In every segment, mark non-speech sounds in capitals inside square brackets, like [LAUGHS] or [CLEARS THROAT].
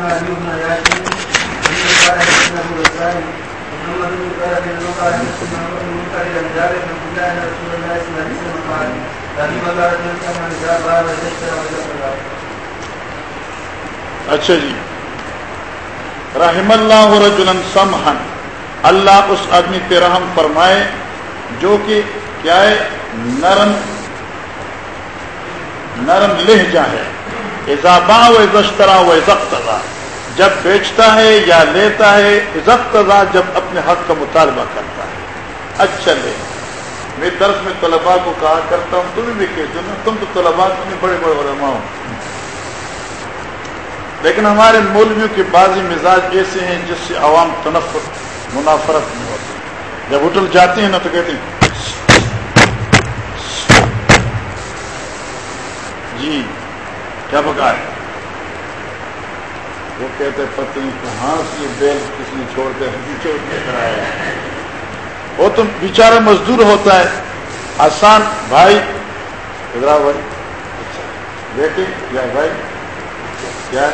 حدثنا علي بن قال حدثنا ابو محمد بن بن قال حدثنا ابو بن جابر بن عبد الله رسول الله صلى الله عليه وسلم قال الله كما باب اچھا جی۔ رحم اللہ رجلا سمحن اللہ اس آدمی پہ رحم فرمائے جو کہ کیا ہے؟ نرم نرم لہجہ ہے۔ اضابا و ازشترا و جب بیچتا ہے یا لیتا ہے ازقتضا جب اپنے حق کا مطالبہ کرتا ہے۔ اچھا لے۔ میں درس میں طلباء کو کہا کرتا ہوں تمہیں بھی کہتے ہو تم تو طلباء تمہیں بڑے بڑے علماء ہو لیکن ہمارے مولویوں کے بعضی مزاج ایسے ہیں جس سے عوام تنفر، منافرت نہیں ہوتی۔ جب ہوٹل جاتے ہیں نا تو کہتے ہیں جی۔ کیا پکا ہے وہ کہتے پتنی کہاں سے بیل کسی نے چھوڑ کر کے کرایا وہ تو بیچارہ مزدور ہوتا ہے۔ آسان، بھائی ادرا بھائی۔ اچھا بیٹے یا بھائی۔ کیا ہے؟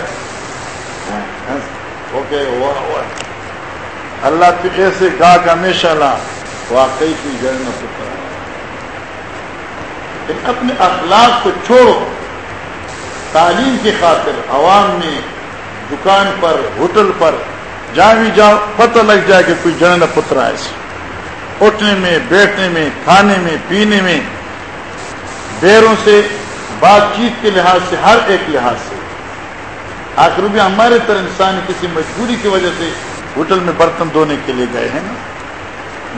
ہاں، ہاں۔ اوکے، ہوا ہوا۔ اللہ تو ایسے گا کا ہمیشہ لا، واقعی کی جڑ نہ پتہ اپنے اخلاق کو چھوڑو۔ تعلیم کی خاطر عوام میں دکان پر، ہوٹل پر، جہاں بھی جاؤ، پتہ لگ جائے کہ کوئی جڑ نہ پترا ایسے اٹھنے میں، بیٹھنے میں، کھانے میں، پینے میں دیروں سے، بات چیت کے لحاظ سے، ہر ایک لحاظ سے۔ آخر بھی ہمارے طرح انسان کسی مجبوری کی وجہ سے ہوٹل میں برتن دھونے کے لیے گئے ہیں نا؟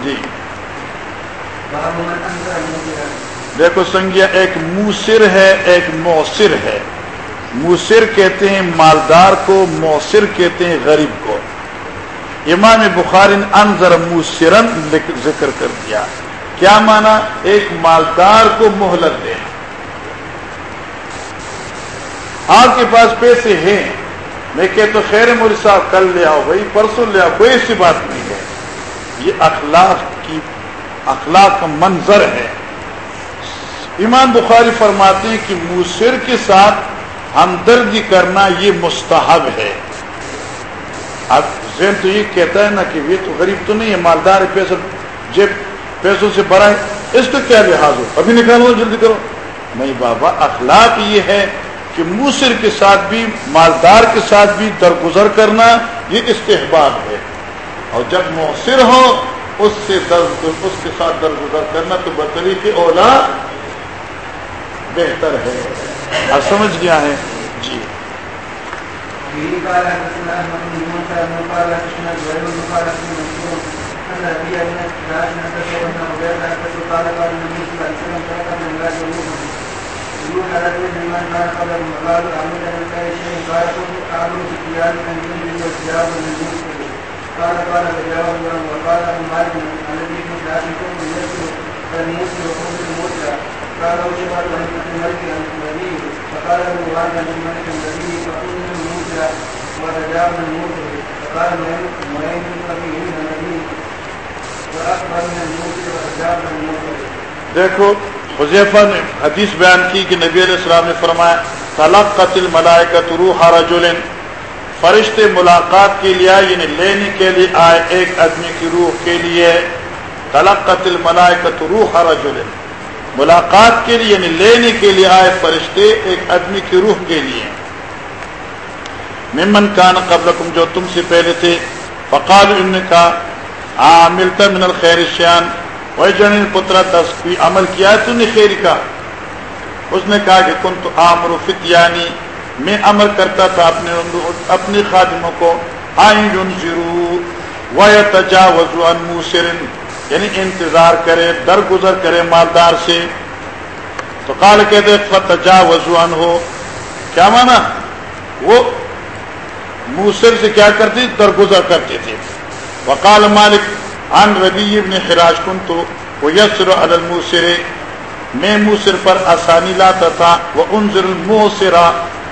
جی۔ دیکھو، سنگیا، ایک موسر ہے، ایک مؤثر ہے۔ موسر کہتے ہیں مالدار کو مؤثر کہتے ہیں غریب کو۔ امام بخاری انضر موسرن ذکر کر دیا۔ کیا مانا؟ ایک مالدار کو مہلت دے آپ کے پاس پیسے ہیں۔ میں کہ تو خیر مول صاحب، کل لے آؤ بھائی، پرسوں لے آؤ، کوئی ایسی بات نہیں ہے۔ یہ اخلاق کی اخلاق کا منظر ہے۔ ایمان بخاری فرماتے ہیں کہ موسر کے ساتھ ہمدردی کرنا یہ مستحب ہے۔ اب ذہن تو یہ کہتا ہے نا کہ یہ تو غریب تو نہیں ہے، مالدار ہے، پیسہ جیب، پیسوں سے بڑا ہے۔ اس کو کیا لحاظ ہو؟ ابھی نکالو جلدی کرو۔ نہیں بابا، اخلاق یہ ہے کہ موسر کے ساتھ بھی، مالدار کے ساتھ بھی درگزر کرنا یہ استحباب ہے۔ اور جب مؤثر ہو، اس سے در اس کے ساتھ درگزر کرنا تو بطری کے اولا بہتر ہے۔ آپ سمجھ گیا ہے۔ جی۔ قال قال تجاوز وقال ابن مالك الذي في ذاتكم يسر فالموت وقوم الموت قال وشبه الملك النبي فقال فقال من النبي واكبر من دیکھو، حذیفہ نے حدیث بیان کی کہ نبی علیہ السلام نے فرمایا طلاق قتل ملائکت روح رجل فرشتے ملاقات کے لیے یعنی لینے کے لیے آئے ایک آدمی کی روح کے لیے طلاق قتل ملائکت روح رجل ملاقات کے لیے یعنی لینے کے لیے آئے فرشتے ایک آدمی کی روح کے لیے ممن کان قبلکم جو تم سے پہلے تھے فقال ان کا ملتا من الخیر شیان۔ وہی جن پترا دس کوئی عمل کیا ہے تو نے خیر کا۔ اس نے کہا کہ کن تو عامر فتیانی میں عمل کرتا تھا اپنے اپنے خادموں کو۔ آئیں ضرور و تجاوز موسرن۔ یعنی انتظار کرے، درگزر کرے مالدار سے۔ تو قال کہتے فتجاوز عن ہو کیا مانا؟ وہ موسر سے کیا کرتے؟ درگزر کرتے تھے۔ وقال مالک، عن ربی ابن خراج کن تو وہ یسر علی الموسر۔ میں موسر پر آسانی لاتا تھا۔ وہ انضر الموسرا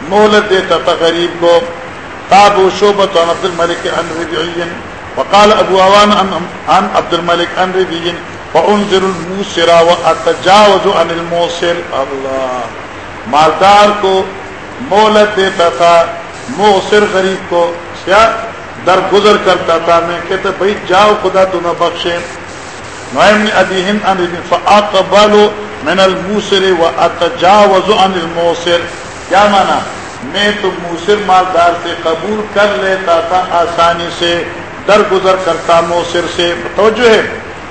مہلت دیتا تھا غریب کو۔ تاب و شعبت عبد الملک عن ربی وقال ابو عوان عن عبد الملک عن ربی وانظر الموسرا واتجاوز عن الموسر. اللہ، مالدار کو مہلت دیتا تھا، موسر غریب کو کیا در گزر کرتا تھا۔ میں کہتا، بھائی، جاؤ، خدا تمہیں بخشے۔ نوائم نے ابھی ہند ان فاقبلوا من الموسر واتجاوز عن الموسر۔ کیا مانا؟ میں تو موسر مالدار سے قبول کر لیتا تھا آسانی سے۔ در گزر کرتا موسر سے توجہ ہے۔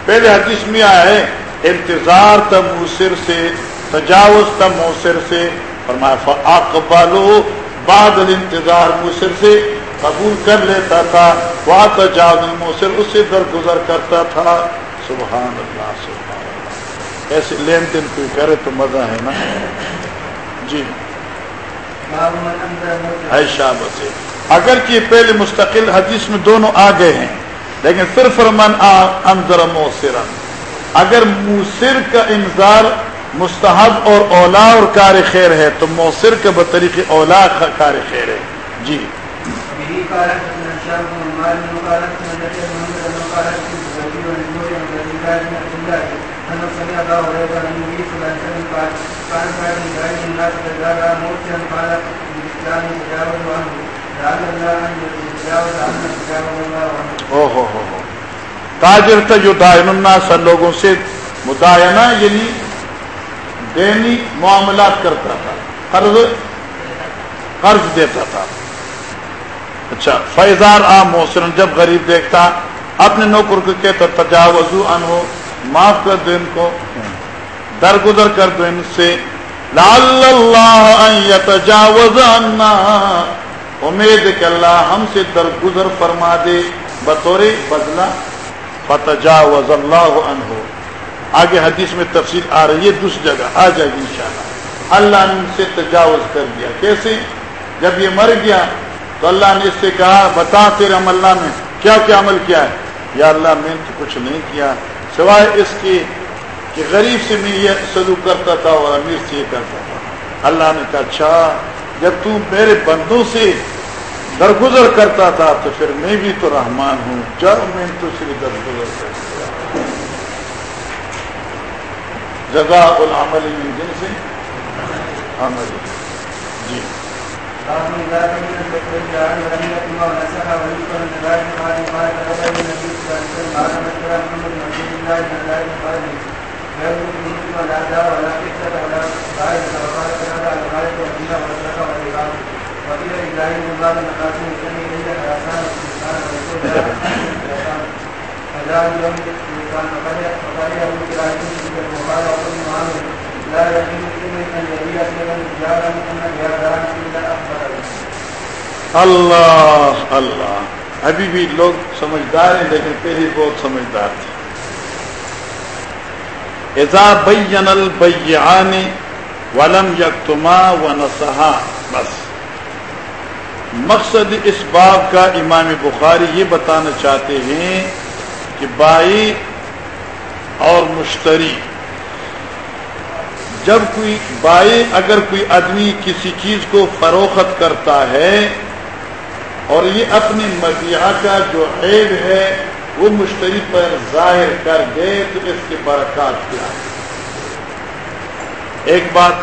پہلے حدیث میں آیا ہے انتظار تھا موسر سے تجاوز تھا موسر سے۔ فرمایا فاقبلوا بعد الانتظار موسر سے قبول کر لیتا تھا۔ وہ تجاوز الموسر اس سے در گزر کرتا تھا۔ سبحان اللہ سبحان اللہ۔ ایسے لین دین کوئی کرے تو مزہ ہے نا۔ جی۔ باب من انزل موسى پہلے مستقل حدیث میں دونوں آ گئے ہیں لیکن صرف من انذر موسرا اگر موسر کا انذار مستحب اور اولا اور کار خیر ہے تو موسر کا بطریق اولا کار خیر ہے جی قال او ہو ہو ہو۔ تاجر تھا جو دائن الناس لوگوں سے مدائنہ یعنی دینی معاملات کرتا تھا، قرض قرض دیتا تھا۔ اچھا فیضار آ موسرن جب غریب دیکھتا، اپنے نوکر کو کہتا، تجاوزو ان ہو معاف کر دو ان کو۔ درگزر کر دو ان سے۔ لعل اللہ ان یتجاوز امید کہ اللہ ہم سے درگزر فرما دے، بطور بدلہ، فتجاوز اللہ عنہ۔ آگے حدیث میں تفصیل آ رہی ہے، دوسری جگہ آ جائے گی انشاءاللہ۔ اللہ نے ان سے تجاوز کر دیا۔ کیسے؟ جب یہ مر گیا تو اللہ نے اس سے کہا، بتا تیرے عمل اللہ میں کیا کیا عمل کیا ہے۔ یا اللہ، میں نے تو کچھ نہیں کیا۔ سوائے اس کی کہ غریب سے میں یہ سلوک کرتا تھا اور امیر سے یہ کرتا تھا۔ اللہ نے کہا اچھا جب تو میرے بندوں سے درگزر کرتا تھا تو پھر میں بھی تو رحمان ہوں۔ جب میں تو صرف درگزر کرتا جزا العمل من جنس عمل۔ جی۔ اللہ اللہ۔ ابھی بھی لوگ سمجھدار ہیں، لیکن پہلے بہت سمجھدار تھے۔ اذا بین البیعان ولم یکتما ونصحا بس۔ مقصد اس باب کا امام بخاری یہ بتانا چاہتے ہیں کہ بائی اور مشتری۔ جب کوئی بائی اگر کوئی آدمی کسی چیز کو فروخت کرتا ہے اور یہ اپنی مبیعہ کا جو عیب ہے وہ مشتری پر ظاہر کر دے تو اس کے برکات کیا ہے؟ ایک بات،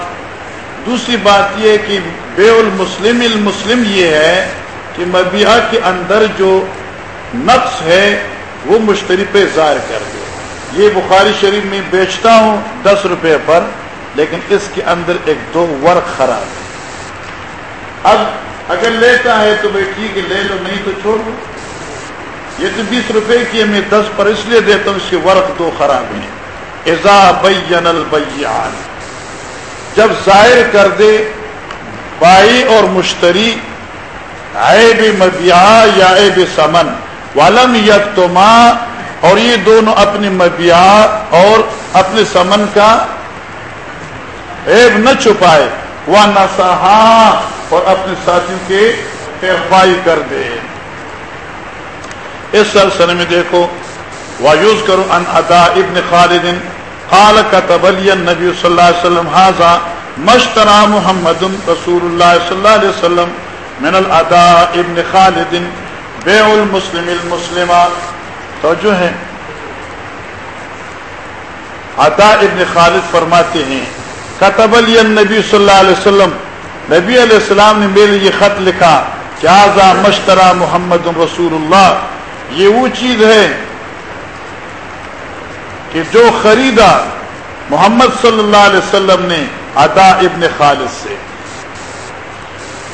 دوسری بات یہ کہ بے المسلم المسلم یہ ہے کہ مبیعہ کے اندر جو نقص ہے، وہ مشتری پہ ظاہر کر دے۔ یہ بخاری شریف میں بیچتا ہوں دس روپے پر، لیکن اس کے اندر ایک دو ورق خراب ہے۔ اب اگر لیتا ہے تو بھائی ٹھیک ہے، لے لو، نہیں تو چھوڑ دو۔ یہ تو بیس روپے کی ہے، میں دس پر اس لیے دیتا ہوں، اس کے ورق دو خراب ہیں۔ ازا بین البیان جب ظاہر کر دے، بائی اور مشتری، عیب مبیا یا عیب سمن والم یکتما، اور یہ دونوں اپنی مبیا اور اپنے سمن کا عیب نہ چھپائے وہ نسہا اور اپنے ساتھیوں کے پیرفائی کر دے۔ اس سلسلے میں دیکھو وایوز کرو ان ادا ابن خالد قال كتب لي النبي صلى الله عليه وسلم هذا مشترى محمد رسول الله صلى الله عليه وسلم من الاداء ابن خالد، بيع المسلم المسلم. توجہ ہے. عطا ابن خالد فرماتے ہیں كتب لي النبي صلى الله عليه وسلم. نبی علیہ السلام نے میرے یہ خط لکھا کیا مشترا محمد رسول اللہ یہ وہ چیز ہے کہ جو خریدا محمد صلی اللہ علیہ وسلم نے ادا ابن خالد سے،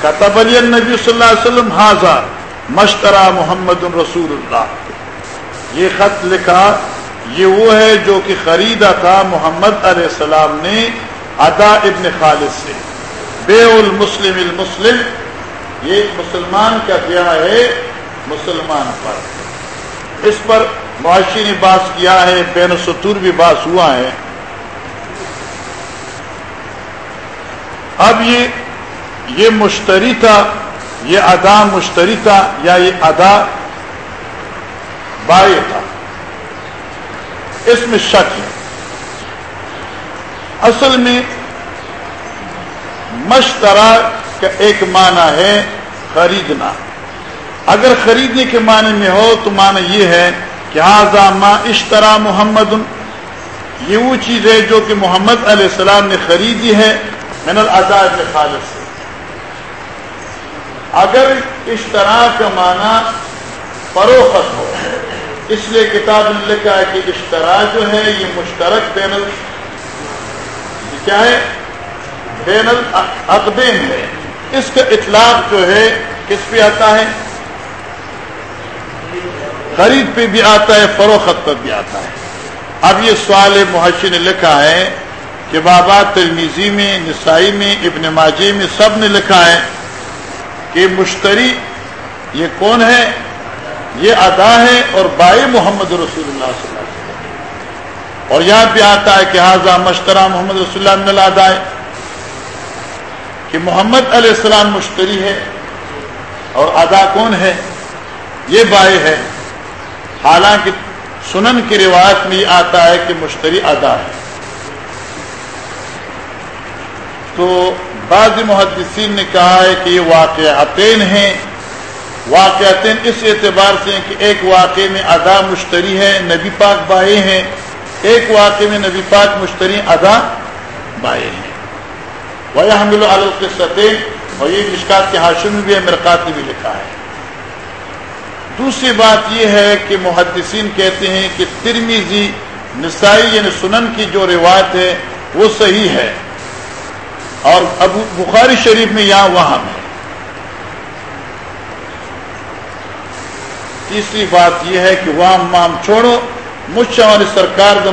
کتب علی نبی صلی اللہ علیہ وسلم حاضہ مشترا محمد رسول اللہ. یہ خط لکھا، یہ وہ ہے جو کہ خریدا تھا محمد علیہ السلام نے ادا ابن خالد سے۔ بے المسلم المسلم، یہ مسلمان کا بیاہ ہے مسلمان پر۔ اس پر معاشی نے باس کیا ہے، بین ستور بھی باس ہوا ہے۔ اب یہ یہ مشتری تھا یہ ادا مشتری تھا یا یہ ادا بائے تھا۔ اس میں شک ہے۔ اصل میں مشترا کا ایک معنی ہے خریدنا۔ اگر خریدنے کے معنی میں ہو تو معنی یہ ہے کہ ما اشترا محمد یہ وہ چیز ہے جو کہ محمد علیہ السلام نے خریدی ہے من العزاد خالص سے۔ اگر اشترا کا معنی فروخت ہو، اس لیے کتاب نے لکھا ہے کہ اشترا جو ہے یہ مشترک بین ال کیا ہے؟ بین العقدین ہے۔ اس کا اطلاق جو ہے کس پہ آتا ہے؟ خرید پہ بھی آتا ہے، فروخت پر بھی آتا ہے۔ اب یہ سوال محشی نے لکھا ہے کہ بابا ترمیزی میں، نسائی میں، ابن ماجی میں سب نے لکھا ہے کہ مشتری یہ کون ہے؟ یہ ادا ہے اور بائی محمد رسول اللہ صلی اللہ علیہ وسلم۔ اور یہاں پہ آتا ہے کہ حاضہ مشترہ محمد رسول اللہ نے ادا ہے کہ محمد علیہ السلام مشتری ہے اور ادا کون ہے؟ یہ بائے ہے۔ حالانکہ سنن کی روایت میں آتا ہے کہ مشتری ادا ہے۔ تو بعض محدثین نے کہا ہے کہ یہ واقعاتین ہیں۔ واقعاتین اس اعتبار سے کہ ایک واقع میں ادا مشتری ہے، نبی پاک بائے ہیں۔ ایک واقع میں نبی پاک مشتری ادا بائے ہیں۔ وہ حمل القصتین اور یہ مشکات کے حاشم میں بھی ہے مرکات نے بھی لکھا ہے۔ دوسری بات یہ ہے کہ محدثین کہتے ہیں کہ ترمیزی نسائی یعنی سنن کی جو روایت ہے، وہ صحیح ہے۔ اور ابو بخاری شریف میں یہاں وہاں ہے۔ تیسری بات یہ ہے کہ وہاں مام چھوڑو، مجھ اور سرکار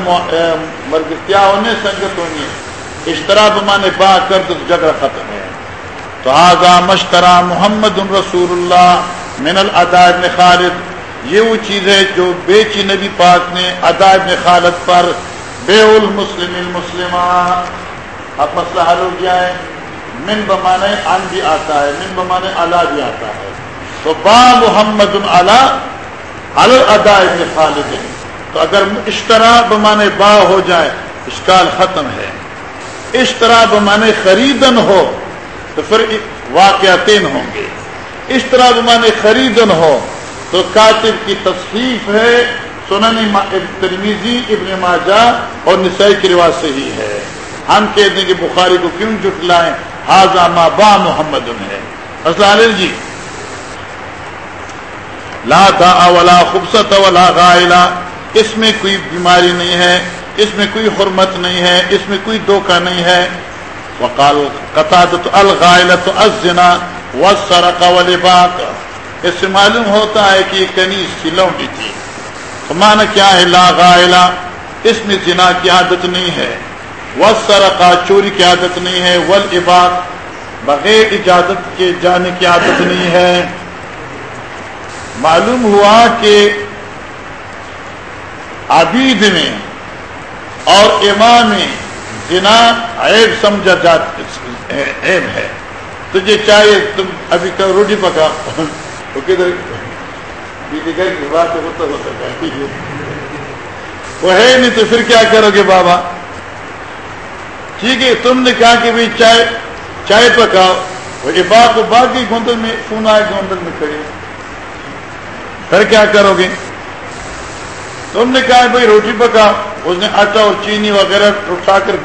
مرگتیا ہونے سنگت ہونی ہے؟ اس طرح بمانے با کر تو جگہ ختم ہے۔ تو آگا مشترا محمد رسول اللہ من الادا ابن خالد، یہ وہ چیز ہے جو بیچی نبی پاک نے ادا ابن خالد پر۔ بے المسلم المسلمان اب مسئلہ حل ہو گیا ہے۔ من بمانے ان بھی آتا ہے، من بمانے الا بھی آتا ہے۔ تو با محمد ادا ابن خالد۔ تو اگر اس طرح بمانے با ہو جائے اشکال ختم ہے۔ اس طرح بمانے خریدن ہو، تو پھر واقعاتین ہوں گے۔ اس طرح بمانے خریدن ہو، تو کاتب کی تصحیف ہے، سنن ترمیزی، ابن ماجہ اور نسائی کی رواج سے ہی ہے۔ ہم کہتے ہیں کہ بخاری کو کیوں جٹلائیں حاضہ ما با محمد ہے۔ علیہ جی۔ لا دا ولا خوبصت ولا غائلا اس میں کوئی بیماری نہیں ہے، اس میں کوئی حرمت نہیں ہے، اس میں کوئی دھوکہ نہیں ہے۔ وقال قطادت الغائلت الزنا۔ والسرق والباق اس سے معلوم ہوتا ہے کہ یہ کنیز کی لوٹی تھی۔ تو معنی کیا ہے؟ لا غائلا اس میں زنا کی عادت نہیں ہے۔ والسرقہ چوری کی عادت نہیں ہے۔ والعباق بغیر اجازت کے جانے کی عادت نہیں ہے۔ معلوم ہوا کہ عبید میں اور امام میں جنا عیب سمجھا جات عیب ہے۔ تجھے چاہیے تم ابھی کہ روٹی پکا۔ وہ کدھر وہ ہے۔ نہیں تو پھر کیا کرو گے بابا؟ ٹھیک ہے، تم نے کہا کہ بھائی چائے چائے پکاؤ۔ وہ یہ بات باقی گوندل میں فون آئے گوندل میں کھڑے۔ پھر کیا کرو گے؟ تم نے کہا بھائی روٹی پکا اس نے آٹا اور چینی وغیرہ اٹھا کر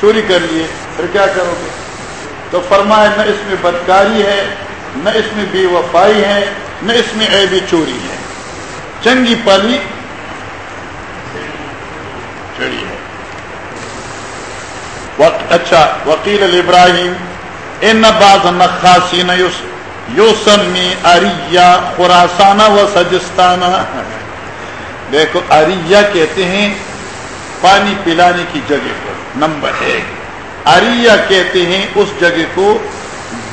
چوری کر لیے۔ پھر کیا کرو گے؟ تو فرمائے نہ اس میں بدکاری ہے، نہ اس میں بے وفائی ہے، نہ اس میں عیبی چوری ہے۔ چنگی پلی چڑی ہے۔ وقت اچھا وکیل ابراہیم ان بعض نخاسین یوسمی اریا خراسانہ و سجستانہ۔ دیکھو اریا کہتے ہیں پانی پلانے کی جگہ پر، نمبر ایک۔ اریا کہتے ہیں اس جگہ کو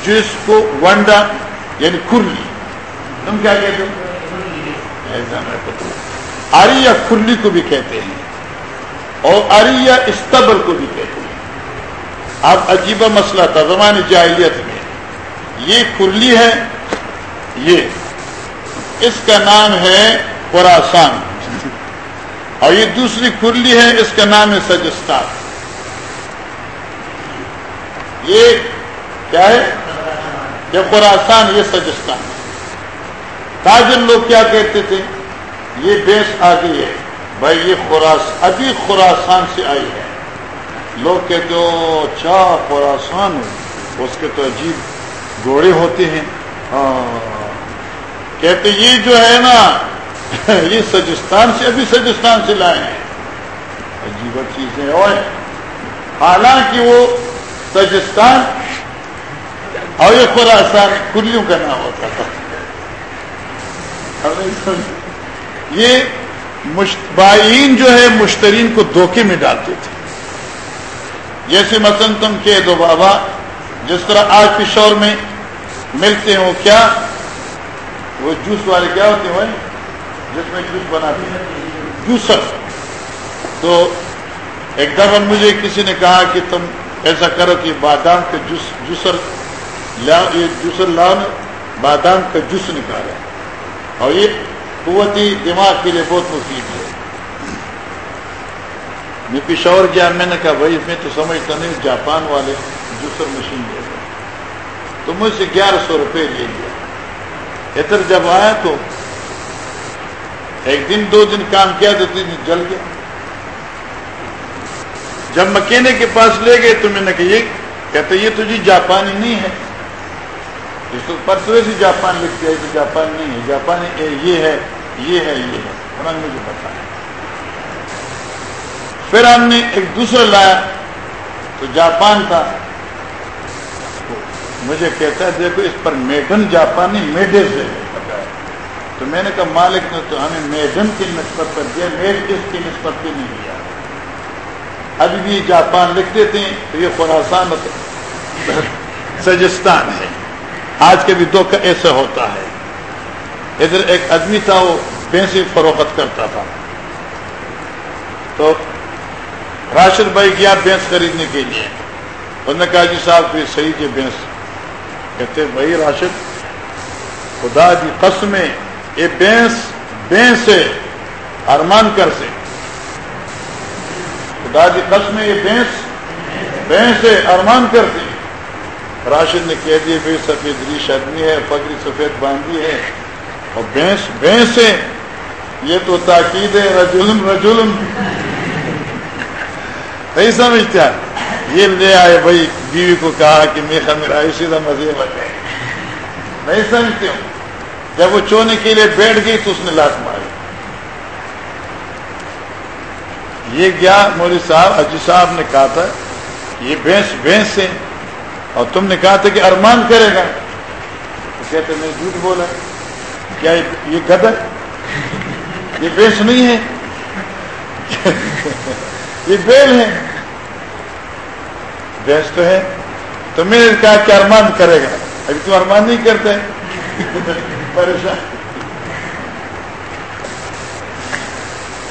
جس کو ونڈا یعنی کھرلی تم کیا کہتے ہو؟ ایسا اریا کھرلی کو بھی کہتے ہیں اور اریا استبل کو بھی کہتے ہیں۔ اب عجیبہ مسئلہ تھا زمان جاہلیت میں۔ یہ کھرلی ہے، یہ۔ اس کا نام ہے خوراسان اور یہ دوسری کھرلی ہے، اس کا نام ہے سجستان۔ یہ کیا ہے؟ یہ خوراسان یہ سجستان۔ تاجر لوگ کیا کہتے تھے؟ یہ بیس آ گئی ہے۔ بھائی، یہ خوراس ابھی خوراسان سے آئی ہے۔ لوگ کہتے ہو اچھا خوراسان اس کے تو عجیب گھوڑے ہوتے ہیں۔ ہاں۔ کہتے یہ جو ہے نا، [LAUGHS] یہ سجستان سے، ابھی سجستان سے لائے ہیں۔ عجیب چیزیں اور حالانکہ وہ سجستان اور یہ خوراسان کلیوں کا نام ہوتا تھا۔ یہ مشتبائین جو ہے مشترین کو دھوکے میں ڈالتے تھے۔ جیسے مثلا تم کہہ دو، بابا، جس طرح آج پشور میں ملتے ہیں وہ کیا وہ جوس والے کیا ہوتے ہیں؟ جس میں جوس بناتے ہیں۔ جوسر۔ تو ایک دفعہ مجھے کسی نے کہا کہ تم ایسا کرو کہ بادام کا جوس جوسر یہ جوسر لاؤ بادام کا جوس نکالا اور یہ قوتی دماغ کے لیے بہت مفید ہے۔ میں پشاور گیا، میں نے کہا، بھائی میں تو سمجھتا نہیں، جاپان والے جوسر مشین دے گا تو مجھ سے گیارہ سو روپے لے لیا۔ ادھر جب آیا تو ایک دن، دو دن کام کیا تو تین دن جل گیا۔ جب مکینے کے پاس لے گئے تو میں نے کہا، یہ کہتے یہ تو جی جاپانی نہیں ہے۔ اس کو پرسوے سے جاپان لکھ دیا تو جاپان نہیں ہے، جاپانی یہ ہے یہ ہے یہ ہے۔ انہوں نے مجھے بتایا پھر ہم نے ایک دوسرا لایا، تو جاپان تھا۔ مجھے کہتا ہے، دیکھو، اس پر میڈن جاپانی میڈے سے تو میں نے کہا، مالک نے تو ہمیں میڈن کی نسبت پر دیا، میڈ کس کی نسبت بھی نہیں دیا؟ ابھی بھی جاپان لکھ دیتے ہیں تو یہ خوراسان سجستان ہے۔ آج کے بھی دو ایسا ہوتا ہے۔ ادھر ایک آدمی تھا، وہ بینسی فروخت کرتا تھا۔ تو راشد بھائی گیا بھینس خریدنے کے لیے۔ انہوں نے کہا جی صاحب کوئی صحیح کے بھینس کہتے، بھائی راشد، خدا جی قسم یہ بینس بینس ہے، ارمان کر سے۔ خدا جی قسم یہ بینس بینس ہے ارمان کر راشد نے کہہ دیے بھائی سفید ریش آدمی ہے پگڑی سفید باندھی ہے۔ اور بینس بینس ہے یہ تو تاکید ہے رجولم رجولم نہیں سمجھتا؟ یہ لے آئے بھائی، بیوی کو کہا کہ میرا میرا اسی طرح مزے بنے نہیں سمجھتے ہوں جب وہ چونے کے لیے بیٹھ گئی تو اس نے لات ماری یہ گیا مودی صاحب اجی صاحب نے کہا تھا، یہ بھینس بھینس ہے اور تم نے کہا تھا کہ ارمان کرے گا۔ تو کہتے میں جھوٹ بولا کیا یہ گد یہ بھینس نہیں ہے۔ یہ بیل ہے۔ بھینس تو ہے۔ تو میں نے کہا کہ ارمان کرے گا۔ ابھی تم ارمان نہیں کرتے۔ پریشان۔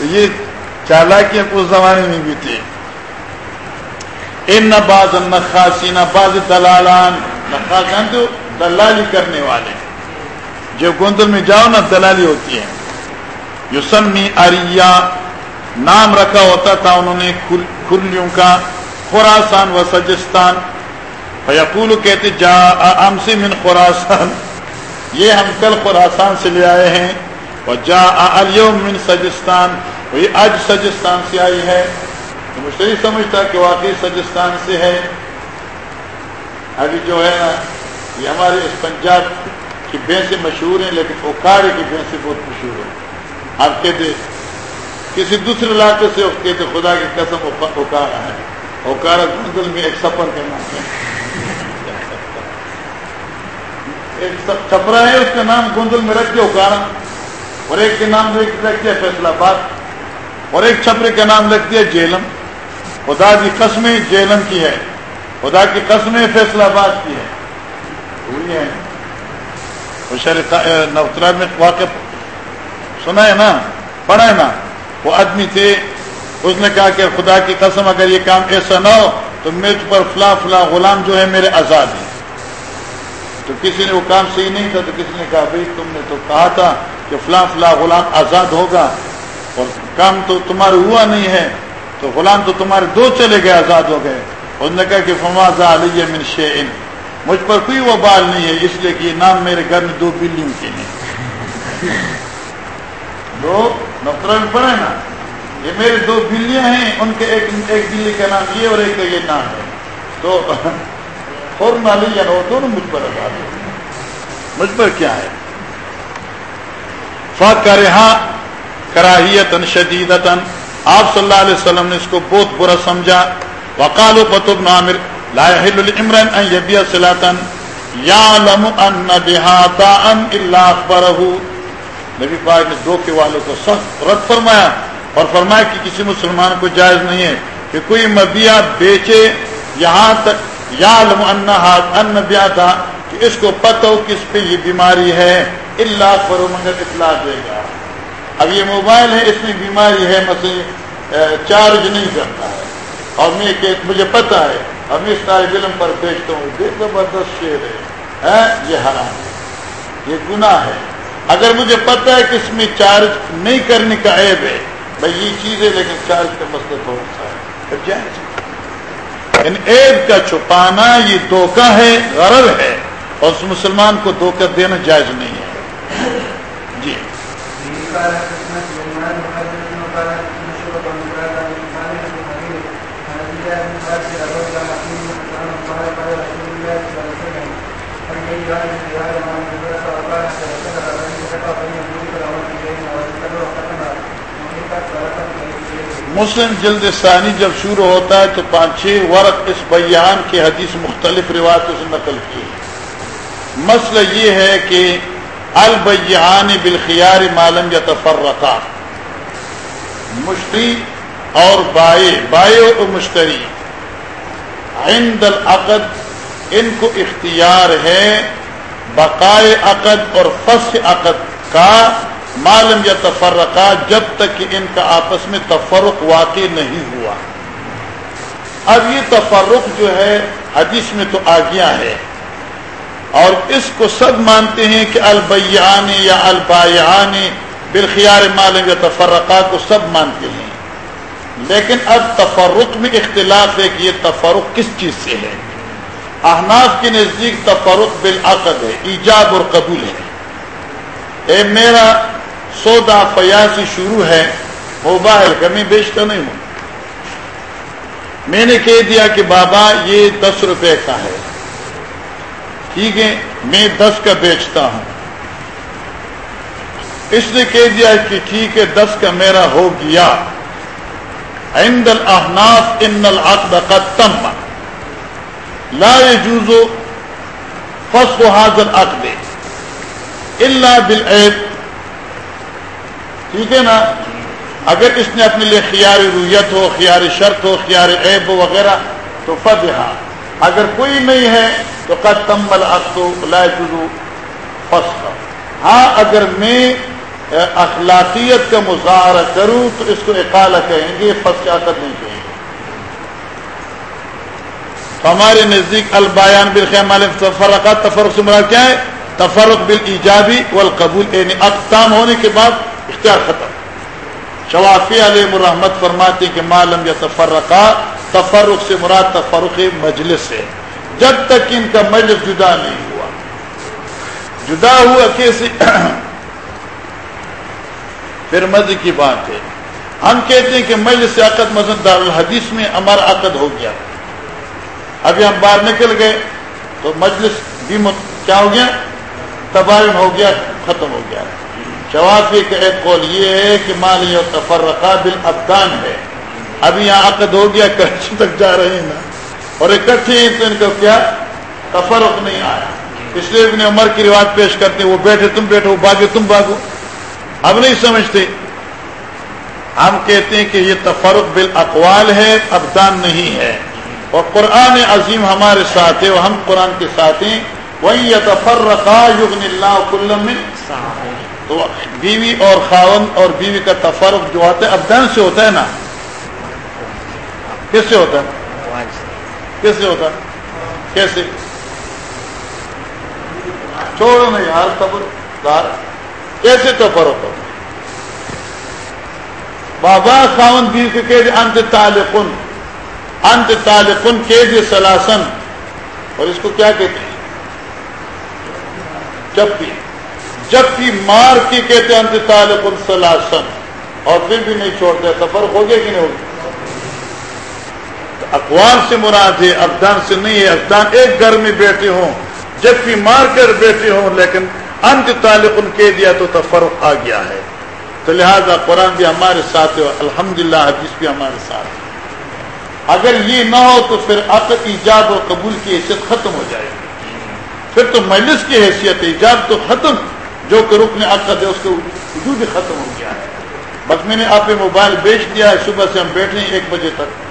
یہ چالاکیاں اس زمانے میں بھی تھی ان نباز نخاسی نہ نباز دلالان نخاس تو دلالی کرنے والے۔ جو گوندل میں جاؤ نا، دلالی ہوتی ہے۔ یوسمی اریا، نام رکھا ہوتا تھا انہوں نے کھرلیوں کا خوراسان و سجستان۔ فیقول کہتے جا ام سے من خوراسان یہ ہم کل خوراسان سے لے آئے ہیں۔ اور جا اليوم من سجستان۔ یہ آج سجستان سے آئی ہے۔ تو مشتری سمجھتا کہ واقعی سجستان سے ہے۔ ابھی جو ہے نا، یہ ہمارے اس پنجاب کی بھینسیں مشہور ہیں، لیکن اوکاڑے کی بھینسیں بہت مشہور ہیں۔ آپ کہتے کسی دوسرے علاقے سے کہتے خدا کی قسم اوکاڑا ہے۔ اوکاڑا گندل میں ایک سفر کا نام ہے۔ ایک چھپرا ہے اس کا نام گندل میں رکھ دیا اوکاڑا اور ایک کے نام رکھ دیا فیصلہ آباد۔ اور ایک چھپرے کا نام رکھ دیا، جیلم۔ خدا کی قسمیں جیلم کی ہے خدا کی قسمیں فیصلہ آباد کی ہے ہے نوترا میں واقع سنا ہے نا؟ پڑھا ہے نا؟ وہ آدمی تھے۔ اس نے کہا کہ خدا کی قسم اگر یہ کام ایسا نہ ہو تو میرے پر فلاں فلاں غلام جو ہے میرے آزاد ہیں۔ تو کسی نے وہ کام صحیح نہیں تھا تو کسی نے کہا، بھائی تم نے تو کہا تھا کہ فلاں فلاں غلام آزاد ہوگا۔ اور کام تو تمہارا ہوا نہیں ہے، تو غلام تو تمہارے دو چلے گئے، آزاد ہو گئے۔ اس نے کہا کہ فمازا علی من شین مجھ پر کوئی وہ بال نہیں ہے، اس لیے کہ یہ نام میرے گھر میں دو بلیوں کے ہیں۔ دو نفر میں پڑے نا۔ یہ میرے دو بلیاں ہیں، ان کے ایک ایک بلی کا نام یہ اور ایک کا یہ نام ہے۔ تو اور نالی یا وہ دونوں مجھ پر آزاد مجھ پر کیا ہے؟ فکرہا کراہیت شدید آپ صلی اللہ علیہ وسلم نے اس کو بہت برا سمجھا۔ وقال قطب نامر لا يحل لامرئ ان يبيع صلاه يعلم ان بها طاعا الا اخبره نبی پاک نے دو کے والوں کو سخت رد فرمایا اور فرمایا کہ کسی مسلمان کو جائز نہیں ہے کہ کوئی مبیا بیچے۔ یہاں تک یا علم ان بیا تھا کہ اس کو پتہ ہو کس پہ یہ بیماری ہے۔ اللہ پر مگر اطلاع دے گا۔ اب یہ موبائل ہے، اس میں بیماری ہے، مثلا چارج نہیں کرتا ہے۔ اور میں کہ مجھے پتا ہے اب اس طالب علم پر بیچتا ہوں۔ بے زبردست شیر ہے۔ یہ حرام ہے۔ یہ گناہ ہے۔ اگر مجھے پتا ہے کہ اس میں چارج نہیں کرنے کا عیب ہے، بھائی، یہ چیز ہے، لیکن چارج کا مسئلہ تھوڑا سا ہے۔ جائز ان یعنی عیب کا چھپانا یہ دھوکہ ہے، غرض ہے، اور اس مسلمان کو دھوکہ دینا جائز نہیں ہے۔ جی۔ مسلم جلد ثانی جب شروع ہوتا ہے تو پانچ چھ ورق اس بیان کی حدیث مختلف روایتوں سے نقل کی مسئلہ یہ ہے کہ البیان بالخیار معلوم یا تفرقہ مشتری اور بائے بائے اور مشتری. عند العقد، ان کو اختیار ہے بقائے عقد اور فص عقد کا معلوم یا تفرقہ جب تک کہ ان کا آپس میں تفرق واقع نہیں ہوا۔ اب یہ تفرق جو ہے، حدیث میں تو آ ہے اور اس کو سب مانتے ہیں کہ البیان یا البایان بالخیار معلوم یا تفرقہ کو سب مانتے ہیں۔ لیکن اب تفرق میں اختلاف ہے کہ یہ تفرق کس چیز سے ہے۔ احناف کے نزدیک تفرق بالعقد ہے، ایجاب اور قبول ہے۔ اے میرا سودا فیاسی شروع ہے موبائل کا میں بیچتا نہیں ہوں۔ میں نے کہہ دیا کہ بابا یہ دس روپے کا ہے۔ ٹھیک ہے میں دس کا بیچتا ہوں۔ اس نے کہہ دیا کہ ٹھیک ہے، دس کا میرا ہو گیا۔ عند الاحناف ان العقد قد تم۔ لا يجوز فسخ هذا العقد الا بالعيب۔ ٹھیک ہے نا؟ اگر اس نے اپنے لیے خیال رویت ہو خیال شرط ہو خیال عیب ہو وغیرہ تو فتح اگر کوئی نہیں ہے تو قد تمبل فسخ ہاں اگر میں اخلاقیت کا مظاہرہ کروں تو اس کو اقالا کہیں گے فس نہیں کہیں گے۔ تو ہمارے نزدیک البایان بالخیم تفرقات، تفرق سے مراد کیا ہے؟ تفرق بال ایجابی والقبول یعنی اقسام ہونے کے بعد اختیار ختم۔ شوافی علیہ مرحمت فرماتے کہ معلوم یا تفرقہ تفرق سے مراد تفرق مجلس ہے۔ جب تک ان کا مجلس جدا نہیں ہوا۔ جدا ہوا کیسے؟ [CLEARS THROAT] پھر مزے کی بات ہے۔ ہم کہتے ہیں کہ مجلس عقد مزن دار الحدیث میں ہمارا عقد ہو گیا۔ ابھی ہم باہر نکل گئے تو مجلس بھی کیا ہو گیا؟ تباین ہو گیا، ختم ہو گیا۔ شوافی کا ایک قول یہ ہے کہ مالی اور تفرقہ بالابدان ہے۔ ابھی یہاں عقد ہو گیا کراچی تک جا رہے ہیں نا۔ اور اکٹھے ہیں تو ان کا کیا؟ تفرق نہیں آیا۔ اس لیے ابن عمر کی رواج پیش کرتے وہ بیٹھے تم بیٹھو باغے تم باغو۔ اب نہیں سمجھتے۔ ہم کہتے ہیں کہ یہ تفرق بالاقوال ہے ابدان نہیں ہے۔ اور قرآن عظیم ہمارے ساتھ ہے اور ہم قرآن کے ساتھ ہیں۔ وہی یہ تفرقہ یغن اللہ کلم تو بیوی اور خاون اور بیوی کا تفرق جو ہوتا ہے ابدان سے ہوتا ہے نا۔ کس سے ہوتا ہے؟ کس سے ہوتا ہے؟ کیسے؟ چھوڑو نہیں یار تبر کیسے تفرق ہوتا بابا خاون بیوی کے کہ انت تعلقن انت تعلقن کے دے سلاسن۔ اور اس کو کیا کہتے ہیں؟ جب بھی جب بھی مار کے کہتے انت تعلقن سلاسن۔ اور پھر بھی نہیں چھوڑتے تفرق ہو گیا کہ نہیں ہوگا اخبار سے مراد ہے ابدان سے نہیں ہے۔ ابدان ایک گھر میں بیٹھے ہوں جب بھی مار کر بیٹھے ہوں، لیکن انت تعلق ان کے دیا تو تفرق آ گیا ہے۔ تو لہذا قرآن بھی ہمارے ساتھ ہے الحمد للہ حدیث بھی ہمارے ساتھ ہے۔ اگر یہ نہ ہو تو پھر عقد ایجاب اور قبول کی حیثیت ختم ہو جائے۔ گی پھر تو مجلس کی حیثیت، ایجاب تو ختم، جو کہ رکن عقد ہے، اس کا وجود ختم ہو گیا ہے۔ بس میں نے آپ موبائل بیچ دیا ہے، صبح سے ہم بیٹھے ہیں، ایک بجے تک۔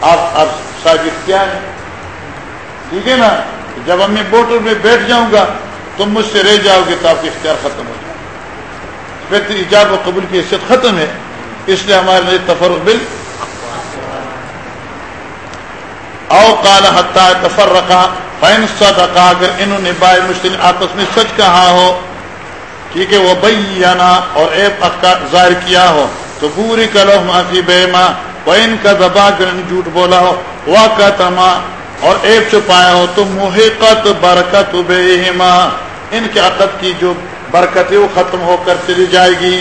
آپ اب ثابت کیا ہے ٹھیک ہے نا؟ جب ہم میں میں بیٹھ جاؤں گا، تم مجھ سے رہ جاؤ گے تو آپ کی اختیار ختم ہو جائے۔ پھر ایجاب و قبول کی حیثیت ختم ہے۔ اس لیے ہمارے لیے تفرق بل او کال حتہ تفر رکھا فین صدقہ اگر انہوں نے بائے مشکل آپس میں سچ کہا ہو، ٹھیک ہے وہ بیانا اور ایپ ظاہر کیا ہو، تو پوری کلو معافی بے ماں وہ ان کا دبا کر جھوٹ بولا ہو وہ کا تما اور ایپ چھپایا ہو، تو محقت برکت بے ان کے عقد کی جو برکت ہے وہ ختم ہو کر چلی جائے گی۔